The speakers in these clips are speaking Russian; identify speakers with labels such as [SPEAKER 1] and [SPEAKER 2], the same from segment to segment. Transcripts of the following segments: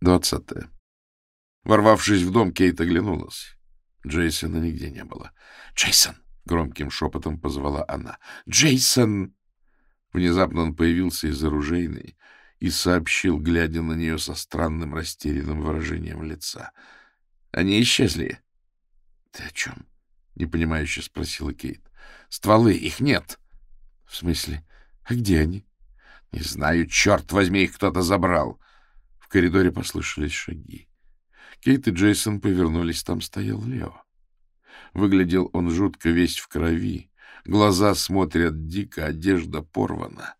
[SPEAKER 1] Двадцатое. Ворвавшись в дом, Кейт оглянулась. Джейсона нигде не было. «Джейсон!» — громким шепотом позвала она. «Джейсон!» Внезапно он появился из оружейной и сообщил, глядя на нее со странным растерянным выражением лица. «Они исчезли». «Ты о чем?» — непонимающе спросила Кейт. «Стволы, их нет». «В смысле? А где они?» «Не знаю, черт возьми, их кто-то забрал». В коридоре послышались шаги. Кейт и Джейсон повернулись, там стоял Лео. Выглядел он жутко весь в крови, глаза смотрят дико, одежда порвана.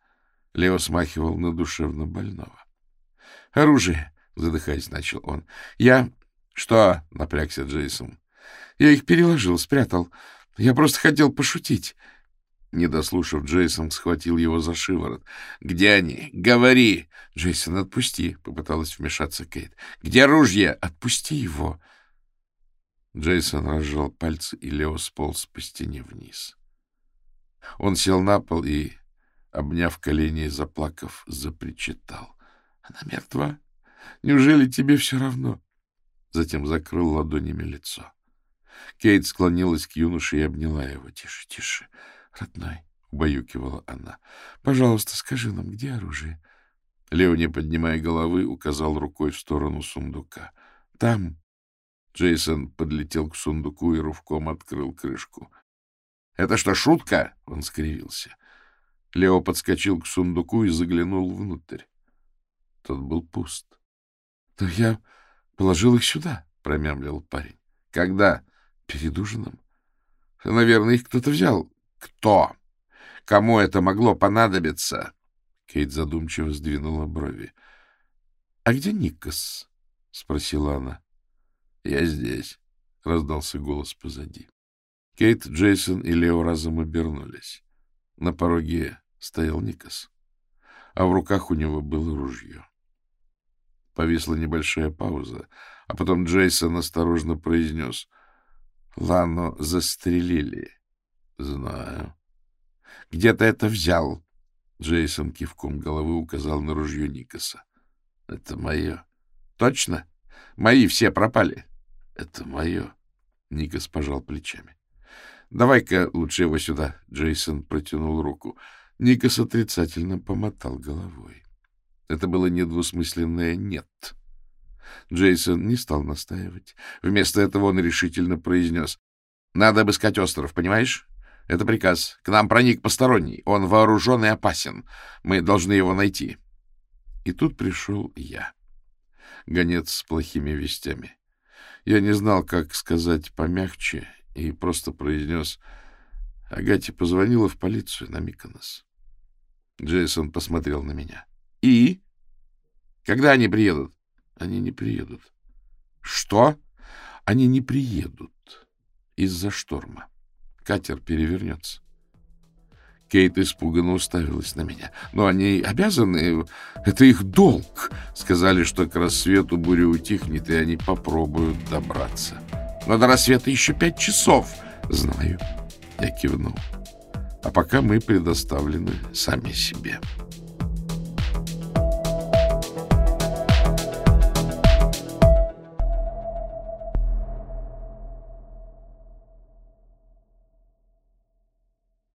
[SPEAKER 1] Лео смахивал на душевно больного. — Оружие, — задыхаясь, начал он. — Я... — Что? — напрягся Джейсон. — Я их переложил, спрятал. Я просто хотел пошутить. Не дослушав, Джейсон схватил его за шиворот. — Где они? Говори! — Джейсон, отпусти! — попыталась вмешаться Кейт. — Где ружье? Отпусти его! Джейсон разжал пальцы, и Лео сполз по стене вниз. Он сел на пол и, обняв колени и заплакав, запричитал. — Она мертва? Неужели тебе все равно? Затем закрыл ладонями лицо. Кейт склонилась к юноше и обняла его. — Тише, тише! — Родной, — убаюкивала она, — пожалуйста, скажи нам, где оружие? Лео, не поднимая головы, указал рукой в сторону сундука. — Там. Джейсон подлетел к сундуку и рывком открыл крышку. — Это что, шутка? — он скривился. Лео подскочил к сундуку и заглянул внутрь. Тот был пуст. — То я положил их сюда, — промямлил парень. — Когда? — Перед ужином. — Наверное, их кто-то взял. Кто? Кому это могло понадобиться? Кейт задумчиво сдвинула брови. — А где Никас? — спросила она. — Я здесь, — раздался голос позади. Кейт, Джейсон и Лео разом обернулись. На пороге стоял Никас, а в руках у него было ружье. Повисла небольшая пауза, а потом Джейсон осторожно произнес — Лану застрелили. — Знаю. — Где ты это взял? Джейсон кивком головы указал на ружье Никаса. — Это мое. — Точно? Мои все пропали. — Это мое. Никас пожал плечами. — Давай-ка лучше его сюда. Джейсон протянул руку. Никас отрицательно помотал головой. Это было недвусмысленное «нет». Джейсон не стал настаивать. Вместо этого он решительно произнес. — Надо обыскать остров, понимаешь? Это приказ. К нам проник посторонний. Он вооружен и опасен. Мы должны его найти. И тут пришел я. Гонец с плохими вестями. Я не знал, как сказать помягче, и просто произнес... Агате позвонила в полицию на Миконос. Джейсон посмотрел на меня. — И? Когда они приедут? — Они не приедут. — Что? — Они не приедут из-за шторма. — катер перевернется. Кейт испуганно уставилась на меня. «Но они обязаны... Это их долг!» Сказали, что к рассвету буря утихнет, и они попробуют добраться. «Но до рассвета еще пять часов!» «Знаю!» Я кивнул. «А пока мы предоставлены сами себе».